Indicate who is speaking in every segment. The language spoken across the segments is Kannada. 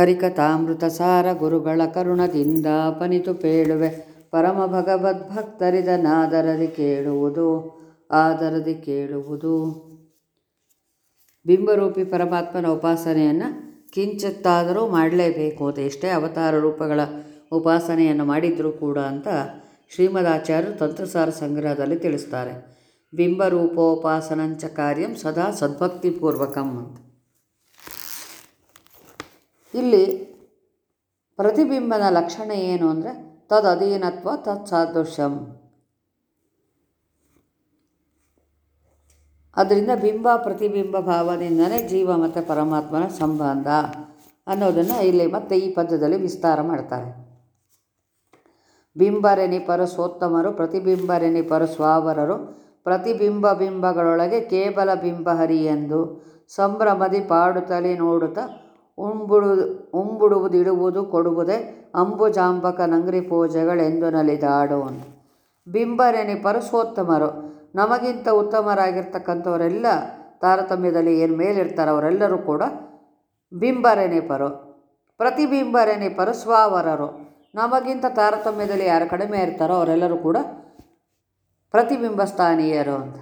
Speaker 1: ಹರಿಕಥಾಮೃತ ಸಾರ ಗುರುಗಳ ಕರುಣದಿಂದ ಪನಿತು ಪೇಳುವೆ. ಪರಮ ಭಗವದ್ಭಕ್ತರಿದನಾದರದಿ ಕೇಳುವುದು, ಆದರದಿ ಕೇಳುವುದು. ಬಿಂಬರೂಪಿ ಪರಮಾತ್ಮನ ಉಪಾಸನೆಯನ್ನು ಕಿಂಚಿತ್ತಾದರೂ ಮಾಡಲೇಬೇಕು. ಎಷ್ಟೇ ಅವತಾರ ರೂಪಗಳ ಉಪಾಸನೆಯನ್ನು ಮಾಡಿದರೂ ಕೂಡ ಅಂತ ಶ್ರೀಮದಾಚಾರ್ಯರು ತಂತ್ರಸಾರ ಸಂಗ್ರಹದಲ್ಲಿ ತಿಳಿಸ್ತಾರೆ. ಬಿಂಬರೂಪೋಪಾಸನಂಚ ಕಾರ್ಯಂ ಸದಾ ಸದ್ಭಕ್ತಿಪೂರ್ವಕಂ ಅಂತ. ಇಲ್ಲಿ ಪ್ರತಿಬಿಂಬನ ಲಕ್ಷಣ ಏನು ಅಂದರೆ ತದಧೀನತ್ವ ತತ್ಸಾದೃಶ್ಯಂ ಅದರಿಂದ ಬಿಂಬ ಪ್ರತಿಬಿಂಬ ಭಾವದಿಂದಲೇ ಜೀವ ಮತ್ತು ಪರಮಾತ್ಮನ ಸಂಬಂಧ ಅನ್ನೋದನ್ನು ಇಲ್ಲಿ ಮತ್ತೆ ಈ ಪದ್ಯದಲ್ಲಿ ವಿಸ್ತಾರ ಮಾಡ್ತಾರೆ. ಬಿಂಬರೆನಿಪರು ಸೋತ್ತಮರು ಪ್ರತಿಬಿಂಬರೆನಿಪರು ಸ್ವಾವರರು ಪ್ರತಿಬಿಂಬ ಬಿಂಬಗಳೊಳಗೆ ಕೇವಲ ಬಿಂಬ ಹರಿ ಎಂದು ಸಂಭ್ರಮದಿ ಪಾಡುತ್ತಲೇ ನೋಡುತ್ತಾ ಉಂಬುಡು ಉಂಬುಡುವುದಿಡುವುದು ಕೊಡುವುದೇ ಅಂಬುಜಾಂಬಕ ನಂಗ್ರಿ ಪೂಜೆಗಳೆಂದು ನಲಿದಾಡೋನು ಬಿಂಬನೆನಿ ಪರಸೋತ್ತಮರು ನಮಗಿಂತ ಉತ್ತಮರಾಗಿರ್ತಕ್ಕಂಥವರೆಲ್ಲ ತಾರತಮ್ಯದಲ್ಲಿ ಏನು ಮೇಲಿರ್ತಾರೋ ಅವರೆಲ್ಲರೂ ಕೂಡ ಬಿಂಬರೆನೆಪರು ಪ್ರತಿಬಿಂಬರೆನಿಪರು ಸ್ವಾವರರು ನಮಗಿಂತ ತಾರತಮ್ಯದಲ್ಲಿ ಯಾರು ಕಡಿಮೆ ಇರ್ತಾರೋ ಅವರೆಲ್ಲರೂ ಕೂಡ ಪ್ರತಿಬಿಂಬ ಸ್ಥಾನೀಯರು ಅಂತ.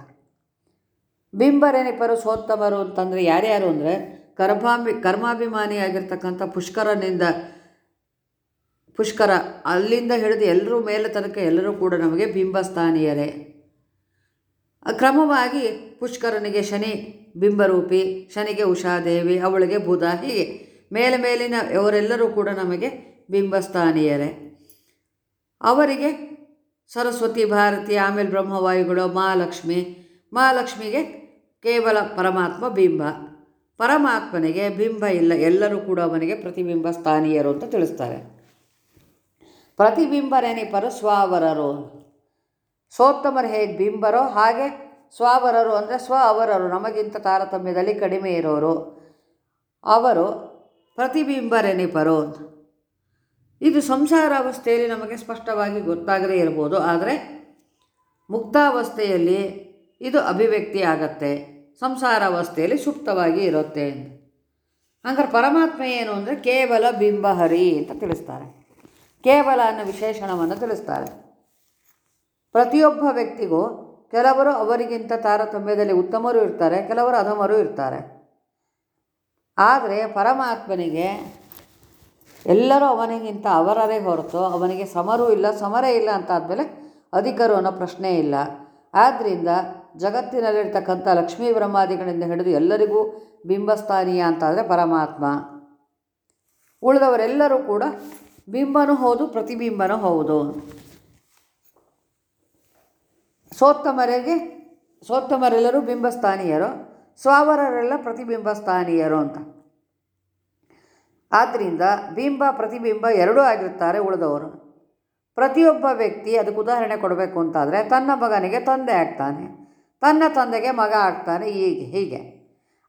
Speaker 1: ಬಿಂಬರೆನಿಪರು ಸೋತ್ತಮರು ಅಂತಂದರೆ ಯಾರ್ಯಾರು ಅಂದರೆ ಕರ್ಮಾಭಿ, ಕರ್ಮಾಭಿಮಾನಿಯಾಗಿರ್ತಕ್ಕಂಥ ಪುಷ್ಕರನಿಂದ, ಪುಷ್ಕರ ಅಲ್ಲಿಂದ ಹಿಡಿದು ಎಲ್ಲರೂ ಮೇಲೆ ತನಕ ಎಲ್ಲರೂ ಕೂಡ ನಮಗೆ ಬಿಂಬಸ್ಥಾನೀಯರೇ. ಕ್ರಮವಾಗಿ ಪುಷ್ಕರನಿಗೆ ಶನಿ ಬಿಂಬರೂಪಿ, ಶನಿಗೆ ಉಷಾದೇವಿ, ಅವಳಿಗೆ ಬುಧ, ಹೀಗೆ ಮೇಲೆ ಮೇಲಿನ ಅವರೆಲ್ಲರೂ ಕೂಡ ನಮಗೆ ಬಿಂಬಸ್ಥಾನೀಯರೇ. ಅವರಿಗೆ ಸರಸ್ವತಿ ಭಾರತಿ, ಆಮೇಲೆ ಬ್ರಹ್ಮವಾಯುಗಳು, ಮಹಾಲಕ್ಷ್ಮಿ, ಮಹಾಲಕ್ಷ್ಮಿಗೆ ಕೇವಲ ಪರಮಾತ್ಮ ಬಿಂಬ. ಪರಮಾತ್ಮನಿಗೆ ಬಿಂಬ ಇಲ್ಲ, ಎಲ್ಲರೂ ಕೂಡ ಅವನಿಗೆ ಪ್ರತಿಬಿಂಬ ಸ್ಥಾನೀಯರು ಅಂತ ತಿಳಿಸ್ತಾರೆ. ಪ್ರತಿಬಿಂಬರೆನಿಪರು ಸ್ವಾವರರು ಸೋತ್ತಮರು ಹೇಗೆ ಬಿಂಬರೋ, ಹಾಗೆ ಸ್ವಾವರರು ಅಂದರೆ ಸ್ವ ಅವರರು ನಮಗಿಂತ ತಾರತಮ್ಯದಲ್ಲಿ ಕಡಿಮೆ ಇರೋರು. ಅವರು ಪ್ರತಿಬಿಂಬರೆನಿಪರು ಇದು ಸಂಸಾರಾವಸ್ಥೆಯಲ್ಲಿ ನಮಗೆ ಸ್ಪಷ್ಟವಾಗಿ ಗೊತ್ತಾಗದೇ ಇರ್ಬೋದು, ಆದರೆ ಮುಕ್ತಾವಸ್ಥೆಯಲ್ಲಿ ಇದು ಅಭಿವ್ಯಕ್ತಿ ಆಗತ್ತೆ. ಸಂಸಾರಾವಸ್ಥೆಯಲ್ಲಿ ಸುಪ್ತವಾಗಿ ಇರುತ್ತೆ ಹಂಗಾರೆ ಪರಮಾತ್ಮ ಏನು ಅಂದರೆ ಕೇವಲ ಬಿಂಬಹರಿ ಅಂತ ತಿಳಿಸ್ತಾರೆ. ಕೇವಲ ಅನ್ನೋ ವಿಶೇಷಣವನ್ನು ತಿಳಿಸ್ತಾರೆ. ಪ್ರತಿಯೊಬ್ಬ ವ್ಯಕ್ತಿಗೂ ಕೆಲವರು ಅವರಿಗಿಂತ ತಾರತಮ್ಯದಲ್ಲಿ ಉತ್ತಮರು ಇರ್ತಾರೆ, ಕೆಲವರು ಅಧಮರು ಇರ್ತಾರೆ. ಆದರೆ ಪರಮಾತ್ಮನಿಗೆ ಎಲ್ಲರೂ ಅವನಿಗಿಂತ ಅವರರೇ ಹೊರತು ಅವನಿಗೆ ಸಮರೂ ಇಲ್ಲ, ಸಮರೇ ಇಲ್ಲ ಅಂತ ಆದಮೇಲೆ ಅಧಿಕರು ಅನ್ನೋ ಪ್ರಶ್ನೆ ಇಲ್ಲ. ಆದ್ದರಿಂದ ಜಗತ್ತಿನಲ್ಲಿರ್ತಕ್ಕಂಥ ಲಕ್ಷ್ಮೀ ಬ್ರಹ್ಮಾದಿಗಳಿಂದ ಹಿಡಿದು ಎಲ್ಲರಿಗೂ ಬಿಂಬಸ್ಥಾನೀಯ ಅಂತಾದರೆ ಪರಮಾತ್ಮ. ಉಳಿದವರೆಲ್ಲರೂ ಕೂಡ ಬಿಂಬನೂ ಹೌದು, ಪ್ರತಿಬಿಂಬನೂ ಹೌದು. ಸೋತ್ತಮರಿಗೆ, ಸೋತ್ತಮರೆಲ್ಲರೂ ಬಿಂಬಸ್ಥಾನೀಯರು, ಸ್ವಾವರರೆಲ್ಲ ಪ್ರತಿಬಿಂಬಸ್ಥಾನೀಯರು ಅಂತ. ಆದ್ದರಿಂದ ಬಿಂಬ, ಪ್ರತಿಬಿಂಬ ಎರಡೂ ಆಗಿರ್ತಾರೆ ಉಳಿದವರು. ಪ್ರತಿಯೊಬ್ಬ ವ್ಯಕ್ತಿ ಅದಕ್ಕೆ ಉದಾಹರಣೆ ಕೊಡಬೇಕು ಅಂತಾದರೆ ತನ್ನ ಮಗನಿಗೆ ತಂದೆ ಆಗ್ತಾನೆ. ತನ್ನ ತಂದೆಗೆ ಮಗ ಆಗ್ತಾನೆ ಹೀಗೆ ಹೀಗೆ.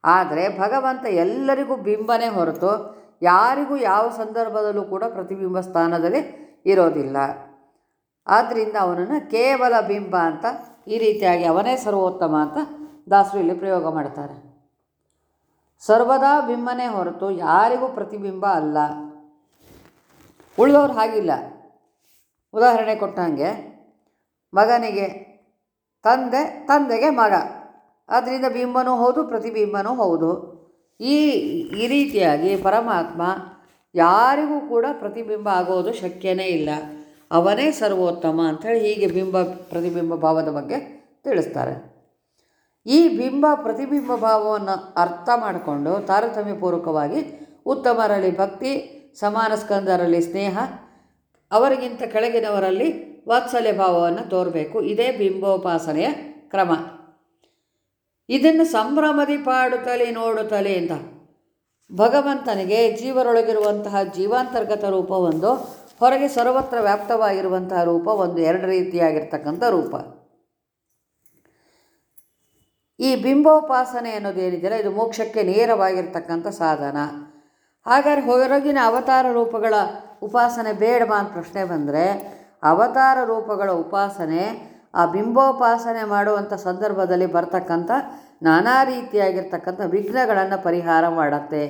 Speaker 1: ಆದರೆ ಭಗವಂತ ಎಲ್ಲರಿಗೂ ಬಿಂಬನೇ ಹೊರತು ಯಾರಿಗೂ ಯಾವ ಸಂದರ್ಭದಲ್ಲೂ ಕೂಡ ಪ್ರತಿಬಿಂಬ ಸ್ಥಾನದಲ್ಲಿ ಇರೋದಿಲ್ಲ. ಆದ್ದರಿಂದ ಅವನನ್ನು ಕೇವಲ ಬಿಂಬ ಅಂತ ಈ ರೀತಿಯಾಗಿ ಅವನೇ ಸರ್ವೋತ್ತಮ ಅಂತ ದಾಸರು ಇಲ್ಲಿ ಪ್ರಯೋಗ ಮಾಡ್ತಾರೆ. ಸರ್ವದಾ ಬಿಂಬನೇ ಹೊರತು ಯಾರಿಗೂ ಪ್ರತಿಬಿಂಬ ಅಲ್ಲ. ಉಳಿದವ್ರು ಹಾಗಿಲ್ಲ. ಉದಾಹರಣೆ ಕೊಟ್ಟಂಗೆ ಮಗನಿಗೆ ತಂದೆ, ತಂದೆಗೆ ಮಗ. ಅದರಿಂದ ಬಿಂಬನೂ ಹೌದು, ಪ್ರತಿಬಿಂಬನೂ ಹೌದು. ಈ ಈ ರೀತಿಯಾಗಿ ಪರಮಾತ್ಮ ಯಾರಿಗೂ ಕೂಡ ಪ್ರತಿಬಿಂಬ ಆಗೋದು ಶಕ್ಯನೇ ಇಲ್ಲ. ಅವನೇ ಸರ್ವೋತ್ತಮ ಅಂಥೇಳಿ ಹೀಗೆ ಬಿಂಬ, ಪ್ರತಿಬಿಂಬ ಭಾವದ ಬಗ್ಗೆ ತಿಳಿಸ್ತಾರೆ. ಈ ಬಿಂಬ, ಪ್ರತಿಬಿಂಬ ಭಾವವನ್ನು ಅರ್ಥ ಮಾಡಿಕೊಂಡು ತಾರತಮ್ಯಪೂರ್ವಕವಾಗಿ ಉತ್ತಮರಲ್ಲಿ ಭಕ್ತಿ, ಸಮಾನ ಸ್ಕಂದರಲ್ಲಿ ಸ್ನೇಹ, ಅವರಿಗಿಂತ ಕೆಳಗಿನವರಲ್ಲಿ ವಾತ್ಸಲ್ಯ ಭಾವವನ್ನು ತೋರಬೇಕು. ಇದೇ ಬಿಂಬೋಪಾಸನೆಯ ಕ್ರಮ. ಇದನ್ನು ಸಂಭ್ರಮದಿ ಪಾಡುತ್ತಲೇ ನೋಡುತ್ತಲೇ ಅಂತ ಭಗವಂತನಿಗೆ ಜೀವರೊಳಗಿರುವಂತಹ ಜೀವಾಂತರ್ಗತ ರೂಪ ಒಂದು ಹೊರಗೆ ಸರ್ವತ್ರ ವ್ಯಾಪ್ತವಾಗಿರುವಂತಹ ರೂಪ ಒಂದು ಎರಡು ರೀತಿಯಾಗಿರ್ತಕ್ಕಂಥ ರೂಪ. ಈ ಬಿಂಬೋಪಾಸನೆ ಅನ್ನೋದೇನಿದೆಯಲ್ಲ ಇದು ಮೋಕ್ಷಕ್ಕೆ ನೇರವಾಗಿರ್ತಕ್ಕಂಥ ಸಾಧನ. ಹಾಗಾದ್ರೆ ಹೊರಗಿನ ಅವತಾರ ರೂಪಗಳ ಉಪಾಸನೆ ಬೇಡವಾ ಅಂತ ಪ್ರಶ್ನೆ ಬಂದರೆ ಅವತಾರ ರೂಪಗಳ ಉಪಾಸನೆ, ಆ ಬಿಂಬೋಪಾಸನೆ ಮಾಡುವಂಥ ಸಂದರ್ಭದಲ್ಲಿ ಬರ್ತಕ್ಕಂಥ ನಾನಾ ರೀತಿಯಾಗಿರ್ತಕ್ಕಂಥ ವಿಘ್ನಗಳನ್ನು ಪರಿಹಾರ ಮಾಡುತ್ತೆ.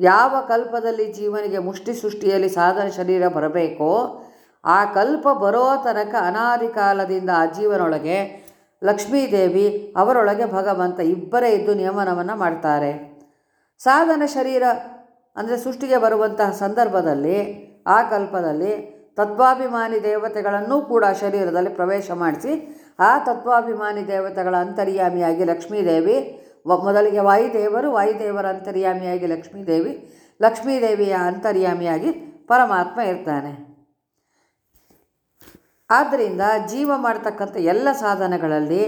Speaker 1: ಯಾವ ಕಲ್ಪದಲ್ಲಿ ಜೀವನಿಗೆ ಮುಷ್ಟಿ ಸೃಷ್ಟಿಯಲ್ಲಿ ಸಾಧನ ಶರೀರ ಬರಬೇಕೋ, ಆ ಕಲ್ಪ ಬರೋ ತನಕ ಅನಾದಿ ಕಾಲದಿಂದ ಆ ಜೀವನೊಳಗೆ ಲಕ್ಷ್ಮೀದೇವಿ ಅವರೊಳಗೆ ಭಗವಂತ ಇಬ್ಬರೇ ಇದ್ದು ನಿಯಮನವನ್ನು ಮಾಡ್ತಾರೆ. ಸಾಧನ ಶರೀರ ಅಂದರೆ ಸೃಷ್ಟಿಗೆ ಬರುವಂತಹ ಸಂದರ್ಭದಲ್ಲಿ, ಆ ಕಲ್ಪದಲ್ಲಿ ತತ್ವಾಭಿಮಾನಿ ದೇವತೆಗಳನ್ನು ಕೂಡ ಶರೀರದಲ್ಲಿ ಪ್ರವೇಶ ಮಾಡಿಸಿ, ಆ ತತ್ವಾಭಿಮಾನಿ ದೇವತೆಗಳ ಅಂತರ್ಯಾಮಿಯಾಗಿ ಲಕ್ಷ್ಮೀದೇವಿ ಮೊದಲಿಗೆ ವಾಯುದೇವರು, ವಾಯುದೇವರ ಅಂತರ್ಯಾಮಿಯಾಗಿ ಲಕ್ಷ್ಮೀದೇವಿ, ಲಕ್ಷ್ಮೀದೇವಿಯ ಅಂತರ್ಯಾಮಿಯಾಗಿ ಪರಮಾತ್ಮ ಇರ್ತಾನೆ. ಆದ್ದರಿಂದ ಜೀವ ಮಾಡ್ತಕ್ಕಂಥ ಎಲ್ಲ ಸಾಧನೆಗಳಲ್ಲಿ,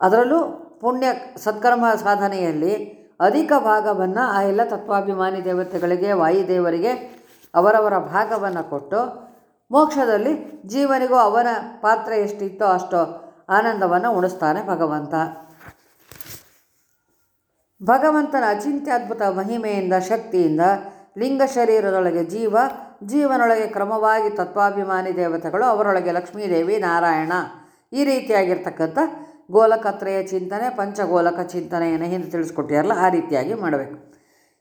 Speaker 1: ಅದರಲ್ಲೂ ಪುಣ್ಯ ಸತ್ಕರ್ಮ ಸಾಧನೆಯಲ್ಲಿ ಅಧಿಕ ಭಾಗವನ್ನು ಆ ಎಲ್ಲ ತತ್ವಾಭಿಮಾನಿ ದೇವತೆಗಳಿಗೆ, ವಾಯುದೇವರಿಗೆ ಅವರವರ ಭಾಗವನ್ನು ಕೊಟ್ಟು ಮೋಕ್ಷದಲ್ಲಿ ಜೀವನಿಗೂ ಅವನ ಪಾತ್ರ ಎಷ್ಟಿತ್ತೋ ಅಷ್ಟೋ ಆನಂದವನ್ನು ಉಣಿಸ್ತಾನೆ ಭಗವಂತ. ಭಗವಂತನ ಅಚಿಂತ್ಯದ್ಭುತ ಮಹಿಮೆಯಿಂದ, ಶಕ್ತಿಯಿಂದ ಲಿಂಗ ಶರೀರದೊಳಗೆ ಜೀವ, ಜೀವನೊಳಗೆ ಕ್ರಮವಾಗಿ ತತ್ವಾಭಿಮಾನಿ ದೇವತೆಗಳು, ಅವರೊಳಗೆ ಲಕ್ಷ್ಮೀದೇವಿ, ನಾರಾಯಣ ಈ ರೀತಿಯಾಗಿರ್ತಕ್ಕಂಥ ಗೋಲಕತ್ರಯ ಚಿಂತನೆ, ಪಂಚಗೋಲಕ ಚಿಂತನೆಯನ್ನು ಹಿಂದೆ ತಿಳಿಸ್ಕೊಟ್ಟಿರಲ್ಲ ಆ ರೀತಿಯಾಗಿ ಮಾಡಬೇಕು.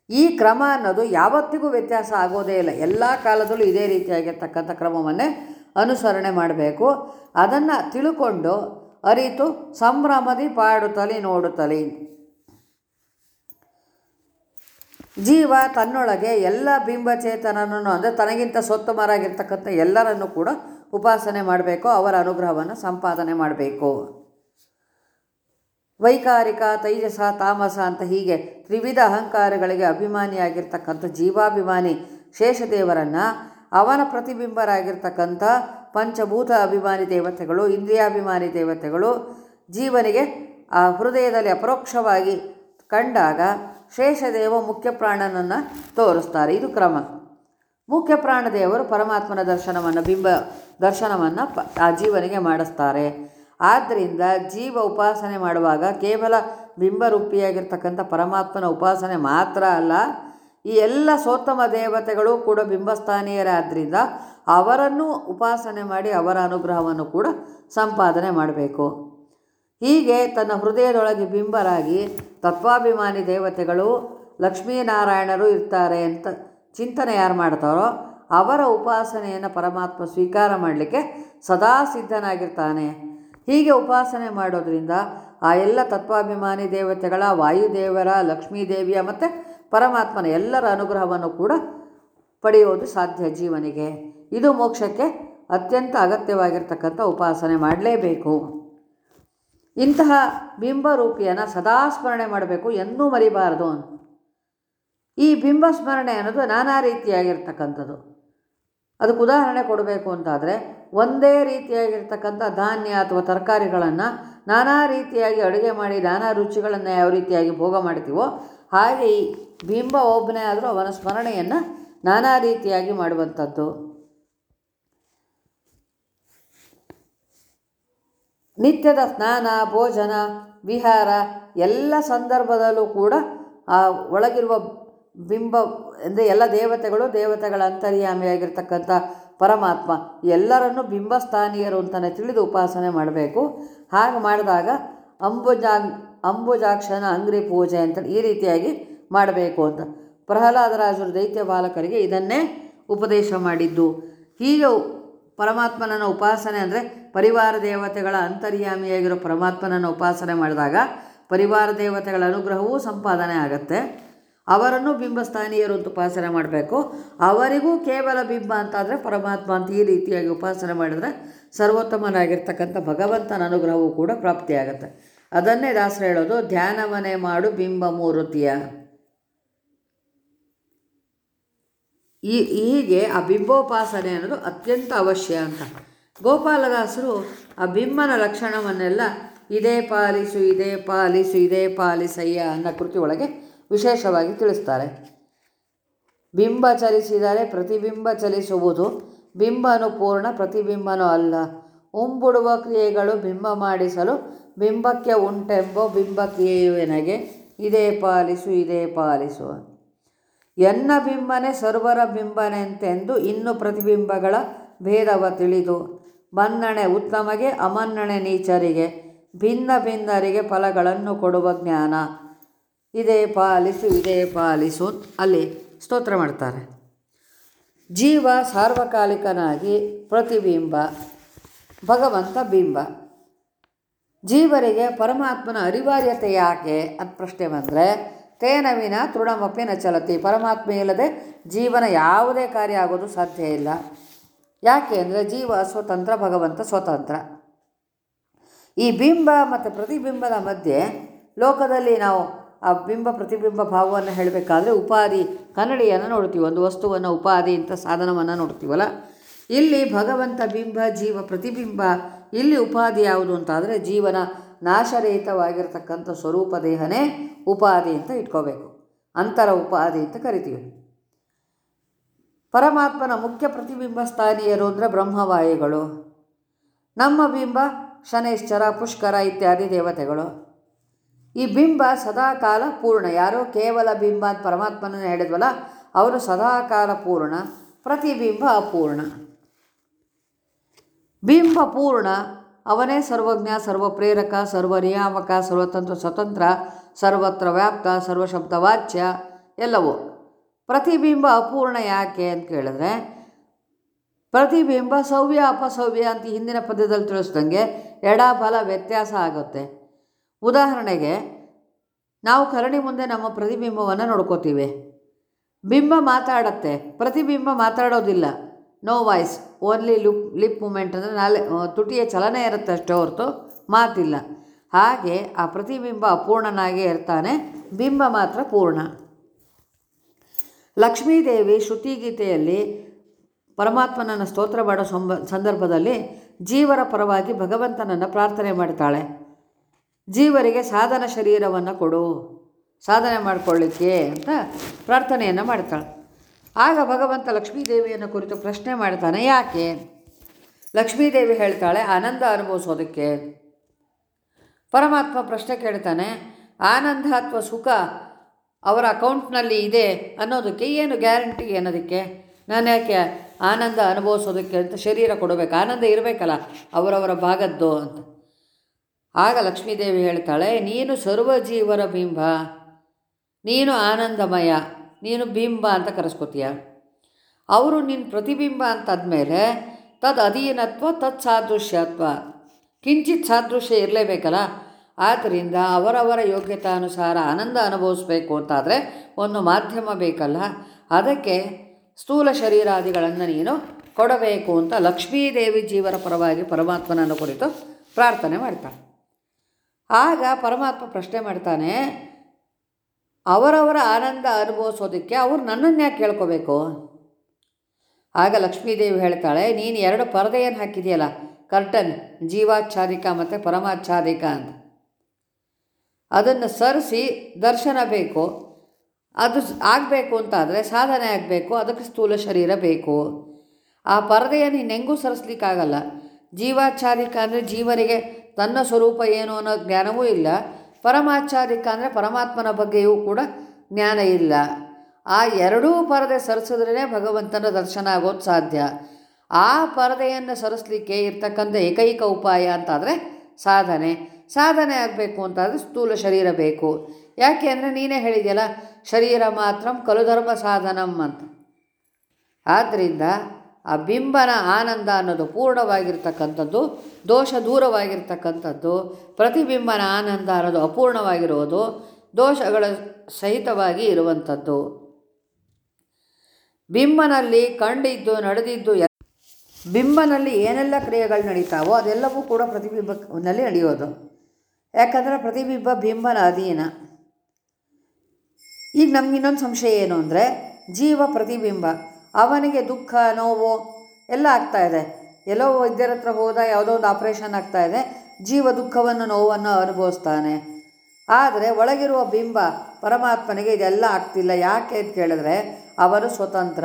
Speaker 1: ಈ ಕ್ರಮ ಅನ್ನೋದು ಯಾವತ್ತಿಗೂ ವ್ಯತ್ಯಾಸ ಆಗೋದೇ ಇಲ್ಲ. ಎಲ್ಲ ಕಾಲದಲ್ಲೂ ಇದೇ ರೀತಿಯಾಗಿರ್ತಕ್ಕಂಥ ಕ್ರಮವನ್ನೇ ಅನುಸರಣೆ ಮಾಡಬೇಕು. ಅದನ್ನು ತಿಳ್ಕೊಂಡು ಅರಿತು ಸಂಭ್ರಮದಿ ಪಾಡುತ್ತಲಿ ನೋಡುತ್ತಲಿ. ಜೀವ ತನ್ನೊಳಗೆ ಎಲ್ಲ ಬಿಂಬಚೇತನನನ್ನು ಅಂದರೆ ತನಗಿಂತ ಸ್ವತ್ತಮರಾಗಿರ್ತಕ್ಕಂಥ ಎಲ್ಲರನ್ನು ಕೂಡ ಉಪಾಸನೆ ಮಾಡಬೇಕು. ಅವರ ಅನುಗ್ರಹವನ್ನು ಸಂಪಾದನೆ ಮಾಡಬೇಕು. ವೈಕಾರಿಕ, ತೈಜಸ, ತಾಮಸ ಅಂತ ಹೀಗೆ ತ್ರಿವಿಧ ಅಹಂಕಾರಗಳಿಗೆ ಅಭಿಮಾನಿಯಾಗಿರ್ತಕ್ಕಂಥ ಜೀವಾಭಿಮಾನಿ ಶೇಷದೇವರನ್ನು, ಅವನ ಪ್ರತಿಬಿಂಬರಾಗಿರ್ತಕ್ಕಂಥ ಪಂಚಭೂತ ಅಭಿಮಾನಿ ದೇವತೆಗಳು, ಇಂದ್ರಿಯಾಭಿಮಾನಿ ದೇವತೆಗಳು ಜೀವನಿಗೆ ಆ ಹೃದಯದಲ್ಲಿ ಅಪರೋಕ್ಷವಾಗಿ ಕಂಡಾಗ ಶೇಷದೇವ ಮುಖ್ಯ ಪ್ರಾಣನನ್ನು ತೋರಿಸ್ತಾರೆ. ಇದು ಕ್ರಮ. ಮುಖ್ಯ ಪ್ರಾಣದೇವರು ಪರಮಾತ್ಮನ ದರ್ಶನವನ್ನು, ಬಿಂಬ ದರ್ಶನವನ್ನು ಪ ಆ ಜೀವನಿಗೆ ಮಾಡಿಸ್ತಾರೆ. ಆದ್ದರಿಂದ ಜೀವ ಉಪಾಸನೆ ಮಾಡುವಾಗ ಕೇವಲ ಬಿಂಬರೂಪಿಯಾಗಿರ್ತಕ್ಕಂಥ ಪರಮಾತ್ಮನ ಉಪಾಸನೆ ಮಾತ್ರ ಅಲ್ಲ, ಈ ಎಲ್ಲ ಸೋತ್ತಮ ದೇವತೆಗಳು ಕೂಡ ಬಿಂಬಸ್ಥಾನೀಯರಾದ್ದರಿಂದ ಅವರನ್ನು ಉಪಾಸನೆ ಮಾಡಿ ಅವರ ಅನುಗ್ರಹವನ್ನು ಕೂಡ ಸಂಪಾದನೆ ಮಾಡಬೇಕು. ಹೀಗೆ ತನ್ನ ಹೃದಯದೊಳಗೆ ಬಿಂಬರಾಗಿ ತತ್ವಾಭಿಮಾನಿ ದೇವತೆಗಳು ಲಕ್ಷ್ಮೀನಾರಾಯಣರು ಇರ್ತಾರೆ ಅಂತ ಚಿಂತನೆ ಯಾರು ಮಾಡ್ತಾರೋ ಅವರ ಉಪಾಸನೆಯನ್ನು ಪರಮಾತ್ಮ ಸ್ವೀಕಾರ ಮಾಡಲಿಕ್ಕೆ ಸದಾ ಸಿದ್ಧನಾಗಿರ್ತಾನೆ. ಹೀಗೆ ಉಪಾಸನೆ ಮಾಡೋದ್ರಿಂದ ಆ ಎಲ್ಲ ತತ್ವಾಭಿಮಾನಿ ದೇವತೆಗಳ, ವಾಯುದೇವರ, ಲಕ್ಷ್ಮೀದೇವಿಯ ಮತ್ತು ಪರಮಾತ್ಮನ ಎಲ್ಲರ ಅನುಗ್ರಹವನ್ನು ಕೂಡ ಪಡೆಯೋದು ಸಾಧ್ಯ ಜೀವನಿಗೆ. ಇದು ಮೋಕ್ಷಕ್ಕೆ ಅತ್ಯಂತ ಅಗತ್ಯವಾಗಿರ್ತಕ್ಕಂಥ ಉಪಾಸನೆ ಮಾಡಲೇಬೇಕು. ಇಂತಹ ಬಿಂಬರೂಪಿಯನ್ನು ಸದಾ ಸ್ಮರಣೆ ಮಾಡಬೇಕು ಎಂದೂ ಮರಿಬಾರದು ಈ ಬಿಂಬ ಸ್ಮರಣೆ ಅನ್ನೋದು ನಾನಾ ರೀತಿಯಾಗಿರ್ತಕ್ಕಂಥದ್ದು. ಅದಕ್ಕೆ ಉದಾಹರಣೆ ಕೊಡಬೇಕು ಅಂತಾದರೆ ಒಂದೇ ರೀತಿಯಾಗಿರ್ತಕ್ಕಂಥ ಧಾನ್ಯ ಅಥವಾ ತರಕಾರಿಗಳನ್ನು ನಾನಾ ರೀತಿಯಾಗಿ ಅಡುಗೆ ಮಾಡಿ, ನಾನಾ ರುಚಿಗಳನ್ನು ಯಾವ ರೀತಿಯಾಗಿ ಭೋಗ ಮಾಡ್ತೀವೋ ಹಾಗೆ ಈ ಬಿಂಬ ಒಬ್ಬನೇ ಆದರೂ ಅವನ ಸ್ಮರಣೆಯನ್ನು ನಾನಾ ರೀತಿಯಾಗಿ ಮಾಡುವಂಥದ್ದು. ನಿತ್ಯದ ಸ್ನಾನ, ಭೋಜನ, ವಿಹಾರ ಎಲ್ಲ ಸಂದರ್ಭದಲ್ಲೂ ಕೂಡ ಆ ಒಳಗಿರುವ ಬಿಂಬ ಅಂದರೆ ಎಲ್ಲ ದೇವತೆಗಳು ದೇವತೆಗಳ ಅಂತರ್ಯಾಮಿಯಾಗಿರ್ತಕ್ಕಂಥ ಪರಮಾತ್ಮ, ಎಲ್ಲರನ್ನು ಬಿಂಬಸ್ಥಾನೀಯರು ಅಂತಲೇ ತಿಳಿದು ಉಪಾಸನೆ ಮಾಡಬೇಕು. ಹಾಗೆ ಮಾಡಿದಾಗ ಅಂಬುಜಾ, ಅಂಬುಜಾಕ್ಷನ ಅಂಗ್ರಿ ಪೂಜೆ ಅಂತ ಈ ರೀತಿಯಾಗಿ ಮಾಡಬೇಕು ಅಂತ. ಪ್ರಹ್ಲಾದರಾಜರು ದೈತ್ಯ ಬಾಲಕರಿಗೆ ಇದನ್ನೇ ಉಪದೇಶ ಮಾಡಿದ್ದು. ಹೀಗೆ ಪರಮಾತ್ಮನನ್ನು ಉಪಾಸನೆ ಅಂದರೆ ಪರಿವಾರ ದೇವತೆಗಳ ಅಂತರ್ಯಾಮಿಯಾಗಿರೋ ಪರಮಾತ್ಮನನ್ನು ಉಪಾಸನೆ ಮಾಡಿದಾಗ ಪರಿವಾರ ದೇವತೆಗಳ ಅನುಗ್ರಹವೂ ಸಂಪಾದನೆ ಆಗುತ್ತೆ. ಅವರನ್ನು ಬಿಂಬಸ್ಥಾನೀಯರು ಅಂತ ಉಪಾಸನೆ ಮಾಡಬೇಕು. ಅವರಿಗೂ ಕೇವಲ ಬಿಂಬ ಅಂತಾದರೆ ಪರಮಾತ್ಮ ಅಂತ ಈ ರೀತಿಯಾಗಿ ಉಪಾಸನೆ ಮಾಡಿದರೆ ಸರ್ವೋತ್ತಮನಾಗಿರ್ತಕ್ಕಂಥ ಭಗವಂತನ ಅನುಗ್ರಹವೂ ಕೂಡ ಪ್ರಾಪ್ತಿಯಾಗುತ್ತೆ. ಅದನ್ನೇ ದಾಸರು ಹೇಳೋದು, ಧ್ಯಾನವನೇ ಮಾಡು ಬಿಂಬ ಮೂರುತಿಯ. ಈ, ಹೀಗೆ ಆ ಬಿಂಬೋಪಾಸನೆ ಅನ್ನೋದು ಅತ್ಯಂತ ಅವಶ್ಯ ಅಂತ. ಗೋಪಾಲದಾಸರು ಆ ಬಿಂಬನ ಲಕ್ಷಣವನ್ನೆಲ್ಲ, ಇದೇ ಪಾಲಿಸು ಇದೇ ಪಾಲಿಸು, ಇದೇ ಪಾಲಿಸಯ್ಯ ಅನ್ನೋ ಕೃತಿ ಒಳಗೆ ವಿಶೇಷವಾಗಿ ತಿಳಿಸ್ತಾರೆ. ಬಿಂಬ ಚಲಿಸಿದರೆ ಪ್ರತಿಬಿಂಬ ಚಲಿಸುವುದು. ಬಿಂಬನು ಪೂರ್ಣ ಪ್ರತಿಬಿಂಬನೂ ಅಲ್ಲ. ಉಂಬುಡುವ ಕ್ರಿಯೆಗಳು ಬಿಂಬ ಮಾಡಿಸಲು ಬಿಂಬಕ್ಕೆ ಉಂಟೆಂಬೋ ಬಿಂಬ ಕ್ರಿಯೆಯುವೆನಗೆ ಇದೇ ಪಾಲಿಸು ಇದೇ ಪಾಲಿಸು. ಎನ್ನ ಬಿಂಬನೆ ಸರ್ವರ ಬಿಂಬನೆಂತೆಂದು ಇನ್ನು ಪ್ರತಿಬಿಂಬಗಳ ಭೇದವ ತಿಳಿದು. ಮನ್ನಣೆ ಉತ್ತಮಗೆ, ಅಮನ್ನಣೆ ನೀಚರಿಗೆ. ಭಿನ್ನ ಭಿನ್ನರಿಗೆ ಫಲಗಳನ್ನು ಕೊಡುವ ಜ್ಞಾನ. ಇದೇ ಪಾಲಿಸು ಇದೇ ಪಾಲಿಸು ಅಲ್ಲಿ ಸ್ತೋತ್ರ ಮಾಡ್ತಾರೆ. ಜೀವ ಸಾರ್ವಕಾಲಿಕನಾಗಿ ಪ್ರತಿಬಿಂಬ, ಭಗವಂತ ಬಿಂಬ. ಜೀವರಿಗೆ ಪರಮಾತ್ಮನ ಅನಿವಾರ್ಯತೆ ಯಾಕೆ ಅಂತ ಪ್ರಶ್ನೆ ಬಂದರೆ ತೇನವಿನ ವಿನ ತೃಣಮಪಿ ನ ಚಲತಿ ಪರಮಾತ್ಮ ಇಲ್ಲದೆ ಜೀವನ ಯಾವುದೇ ಕಾರ್ಯ ಆಗೋದು ಸಾಧ್ಯ ಇಲ್ಲ. ಯಾಕೆ ಅಂದರೆ ಜೀವ ಸ್ವತಂತ್ರ, ಭಗವಂತ ಸ್ವತಂತ್ರ. ಈ ಬಿಂಬ ಮತ್ತು ಪ್ರತಿಬಿಂಬದ ಮಧ್ಯೆ ಲೋಕದಲ್ಲಿ ನಾವು ಆ ಬಿಂಬ ಪ್ರತಿಬಿಂಬ ಭಾವವನ್ನು ಹೇಳಬೇಕಾದ್ರೆ ಉಪಾಧಿ ಕನ್ನಡಿಯನ್ನು ನೋಡ್ತೀವಿ, ಒಂದು ವಸ್ತುವನ್ನು ಉಪಾಧಿ ಅಂತ ಸಾಧನವನ್ನು ನೋಡ್ತೀವಲ್ಲ? ಇಲ್ಲಿ ಭಗವಂತ ಬಿಂಬ, ಜೀವ ಪ್ರತಿಬಿಂಬ, ಇಲ್ಲಿ ಉಪಾಧಿ ಯಾವುದು ಅಂತಾದರೆ ಜೀವನ ನಾಶರಹಿತವಾಗಿರ್ತಕ್ಕಂಥ ಸ್ವರೂಪ ದೇಹನೇ ಉಪಾಧಿ ಅಂತ ಇಟ್ಕೋಬೇಕು. ಅಂತರ ಉಪಾಧಿ ಅಂತ ಕರಿತೀವಿ. ಪರಮಾತ್ಮನ ಮುಖ್ಯ ಪ್ರತಿಬಿಂಬ ಸ್ಥಾನೀಯರು ಅಂದರೆ ಬ್ರಹ್ಮವಾಯುಗಳು. ನಮ್ಮ ಬಿಂಬ ಶನೈಶ್ಚರ ಪುಷ್ಕರ ಇತ್ಯಾದಿ ದೇವತೆಗಳು. ಈ ಬಿಂಬ ಸದಾಕಾಲ ಪೂರ್ಣ. ಯಾರೋ ಕೇವಲ ಬಿಂಬ ಅಂತ ಪರಮಾತ್ಮನ ಹೇಳಿದ್ವಲ್ಲ, ಅವರು ಸದಾಕಾಲ ಪೂರ್ಣ, ಪ್ರತಿಬಿಂಬ ಅಪೂರ್ಣ. ಬಿಂಬ ಪೂರ್ಣ, ಅವನೇ ಸರ್ವಜ್ಞ, ಸರ್ವಪ್ರೇರಕ, ಸರ್ವನಿಯಾಮಕ, ಸರ್ವತಂತ್ರ, ಸ್ವತಂತ್ರ, ಸರ್ವತ್ರ ವ್ಯಾಪ್ತ, ಸರ್ವಶಬ್ದ ವಾಚ್ಯ, ಎಲ್ಲವೂ. ಪ್ರತಿಬಿಂಬ ಅಪೂರ್ಣ ಯಾಕೆ ಅಂತ ಕೇಳಿದ್ರೆ, ಪ್ರತಿಬಿಂಬ ಸವ್ಯ, ಅಪಸವ್ಯ ಅಂತ ಹಿಂದಿನ ಪದ್ಯದಲ್ಲಿ ತಿಳಿಸ್ದಂಗೆ ಎಡ ಫಲ ವ್ಯತ್ಯಾಸ ಆಗುತ್ತೆ. ಉದಾಹರಣೆಗೆ, ನಾವು ಕರಡಿ ಮುಂದೆ ನಮ್ಮ ಪ್ರತಿಬಿಂಬವನ್ನು ನೋಡ್ಕೋತೀವಿ. ಬಿಂಬ ಮಾತಾಡತ್ತೆ. ಪ್ರತಿಬಿಂಬ ಮಾತಾಡೋದಿಲ್ಲ. No voice only lip lip movement ಅಂದರೆ ನಾಲೆ ತುಟಿಯ ಚಲನೆ ಇರುತ್ತೆ ಅಷ್ಟೇ ಹೊರತು ಮಾತಿಲ್ಲ. ಹಾಗೆ ಆ ಪ್ರತಿಬಿಂಬ ಅಪೂರ್ಣನಾಗೇ ಇರ್ತಾನೆ. ಬಿಂಬ ಮಾತ್ರ ಪೂರ್ಣ. ಲಕ್ಷ್ಮೀದೇವಿ ಶ್ರುತಿಗೀತೆಯಲ್ಲಿ ಪರಮಾತ್ಮನನ್ನು ಸ್ತೋತ್ರ ಮಾಡೋ ಸಂದರ್ಭದಲ್ಲಿ ಜೀವರ ಪರವಾಗಿ ಭಗವಂತನನ್ನು ಪ್ರಾರ್ಥನೆ ಮಾಡ್ತಾಳೆ. ಜೀವರಿಗೆ ಸಾಧನ ಶರೀರವನ್ನು ಕೊಡು, ಸಾಧನೆ ಮಾಡಿಕೊಳ್ಳಿಕ್ಕೆ ಅಂತ ಪ್ರಾರ್ಥನೆಯನ್ನು ಮಾಡ್ತಾಳೆ. ಆಗ ಭಗವಂತ ಲಕ್ಷ್ಮೀದೇವಿಯನ್ನು ಕುರಿತು ಪ್ರಶ್ನೆ ಮಾಡ್ತಾನೆ, ಯಾಕೆ? ಲಕ್ಷ್ಮೀದೇವಿ ಹೇಳ್ತಾಳೆ, ಆನಂದ ಅನುಭವಿಸೋದಕ್ಕೆ. ಪರಮಾತ್ಮ ಪ್ರಶ್ನೆ ಕೇಳ್ತಾನೆ, ಆನಂದ ಅಥವಾ ಸುಖ ಅವರ ಅಕೌಂಟ್ನಲ್ಲಿ ಇದೆ ಅನ್ನೋದಕ್ಕೆ ಏನು ಗ್ಯಾರಂಟಿ ಅನ್ನೋದಕ್ಕೆ? ನಾನು ಯಾಕೆ ಆನಂದ ಅನುಭವಿಸೋದಕ್ಕೆ ಅಂತ ಶರೀರ ಕೊಡಬೇಕು? ಆನಂದ ಇರಬೇಕಲ್ಲ, ಅವರವರ ಭಾಗದ್ದು ಅಂತ. ಆಗ ಲಕ್ಷ್ಮೀದೇವಿ ಹೇಳ್ತಾಳೆ, ನೀನು ಸರ್ವಜೀವರ ಬಿಂಬ, ನೀನು ಆನಂದಮಯ, ನೀನು ಬಿಂಬ ಅಂತ ಕರೆಸ್ಕೊತೀಯ. ಅವರು ನಿನ್ನ ಪ್ರತಿಬಿಂಬ ಅಂತಾದ್ಮೇಲೆ ತದ್ ಅಧೀನತ್ವ, ತತ್ ಸಾದೃಶ್ಯತ್ವ. ಕಿಂಚಿತ್ ಸಾದೃಶ್ಯ ಇರಲೇಬೇಕಲ್ಲ? ಆದ್ದರಿಂದ ಅವರವರ ಯೋಗ್ಯತಾನುಸಾರ ಆನಂದ ಅನುಭವಿಸ್ಬೇಕು ಅಂತಾದರೆ ಒಂದು ಮಾಧ್ಯಮ ಬೇಕಲ್ಲ? ಅದಕ್ಕೆ ಸ್ಥೂಲ ಶರೀರಾದಿಗಳನ್ನು ನೀನು ಕೊಡಬೇಕು ಅಂತ ಲಕ್ಷ್ಮೀದೇವಿ ಜೀವರ ಪರವಾಗಿ ಪರಮಾತ್ಮನನ್ನು ಕುರಿತು ಪ್ರಾರ್ಥನೆ ಮಾಡ್ತಾಳೆ. ಆಗ ಪರಮಾತ್ಮ ಪ್ರಶ್ನೆ ಮಾಡ್ತಾನೆ, ಅವರವರ ಆನಂದ ಅನುಭವಿಸೋದಕ್ಕೆ ಅವರು ನನ್ನನ್ನು ಯಾಕೆ ಕೇಳ್ಕೋಬೇಕು ಆಗ ಲಕ್ಷ್ಮೀದೇವಿ ಹೇಳ್ತಾಳೆ, ನೀನು ಎರಡು ಪರದೆಯನ್ನು ಹಾಕಿದೆಯಲ್ಲ ಕರ್ಟನ್ ಜೀವಾಚ್ಛಾದಿಕ ಮತ್ತು ಪರಮಾಚ್ಛಾದಿಕ ಅಂತ. ಅದನ್ನು ಸರಿಸಿ ದರ್ಶನ ಬೇಕು. ಅದು ಆಗಬೇಕು ಅಂತಾದರೆ ಸಾಧನೆ ಆಗಬೇಕು, ಅದಕ್ಕೆ ಸ್ಥೂಲ ಶರೀರ ಬೇಕು. ಆ ಪರದೆಯನ್ನು ಹೆಂಗೂ ಸರಿಸ್ಲಿಕ್ಕಾಗಲ್ಲ. ಜೀವಾಚ್ಛಾದಿಕ ಅಂದರೆ ಜೀವನಿಗೆ ತನ್ನ ಸ್ವರೂಪ ಏನು ಅನ್ನೋ ಜ್ಞಾನವೂ ಇಲ್ಲ. ಪರಮಾಚಾರಿಕ ಅಂದರೆ ಪರಮಾತ್ಮನ ಬಗ್ಗೆಯೂ ಕೂಡ ಜ್ಞಾನ ಇಲ್ಲ. ಆ ಎರಡೂ ಪರದೆ ಸರಿಸಿದ್ರೇ ಭಗವಂತನ ದರ್ಶನ ಆಗೋದು ಸಾಧ್ಯ. ಆ ಪರದೆಯನ್ನು ಸರಿಸಲಿಕ್ಕೆ ಇರ್ತಕ್ಕಂಥ ಏಕೈಕ ಉಪಾಯ ಅಂತಾದರೆ ಸಾಧನೆ. ಸಾಧನೆ ಆಗಬೇಕು ಅಂತಾದರೆ ಸ್ಥೂಲ ಶರೀರ ಬೇಕು. ಯಾಕೆ ಅಂದರೆ ನೀನೇ ಹೇಳಿದೆಯಲ್ಲ, ಶರೀರ ಮಾತ್ರ ಕಲುಧರ್ಮ ಸಾಧನಂ ಅಂತ. ಆದ್ದರಿಂದ ಆ ಬಿಂಬನ ಆನಂದ ಅನ್ನೋದು ಪೂರ್ಣವಾಗಿರ್ತಕ್ಕಂಥದ್ದು, ದೋಷ ದೂರವಾಗಿರ್ತಕ್ಕಂಥದ್ದು, ಪ್ರತಿಬಿಂಬನ ಆನಂದ ಅನ್ನೋದು ಅಪೂರ್ಣವಾಗಿರುವುದು ದೋಷಗಳ ಸಹಿತವಾಗಿ ಇರುವಂಥದ್ದು. ಬಿಂಬನಲ್ಲಿ ಕಂಡಿದ್ದು, ನಡೆದಿದ್ದು ಬಿಂಬನಲ್ಲಿ ಏನೆಲ್ಲ ಕ್ರಿಯೆಗಳು ನಡೀತಾವೋ ಅದೆಲ್ಲವೂ ಕೂಡ ಪ್ರತಿಬಿಂಬನಲ್ಲಿ ನಡೆಯೋದು. ಯಾಕಂದರೆ ಪ್ರತಿಬಿಂಬ ಬಿಂಬನ ಅಧೀನ. ಈಗ ನಮ್ಗೆ ಇನ್ನೊಂದು ಸಂಶಯ ಏನು ಅಂದರೆ ಜೀವ ಪ್ರತಿಬಿಂಬ. ಅವನಿಗೆ ದುಃಖ, ನೋವು ಎಲ್ಲ ಆಗ್ತಾ ಇದೆ. ಎಲ್ಲೋ ವೈದ್ಯರ ಹತ್ರ ಹೋದ ಯಾವುದೋ ಒಂದು ಆಪ್ರೇಷನ್ ಆಗ್ತಾ ಇದೆ. ಜೀವ ದುಃಖವನ್ನು, ನೋವನ್ನು ಅನುಭವಿಸ್ತಾನೆ. ಆದರೆ ಒಳಗಿರುವ ಬಿಂಬ ಪರಮಾತ್ಮನಿಗೆ ಇದೆಲ್ಲ ಆಗ್ತಿಲ್ಲ. ಯಾಕೆ ಅಂತ ಕೇಳಿದ್ರೆ ಅವರು ಸ್ವತಂತ್ರ.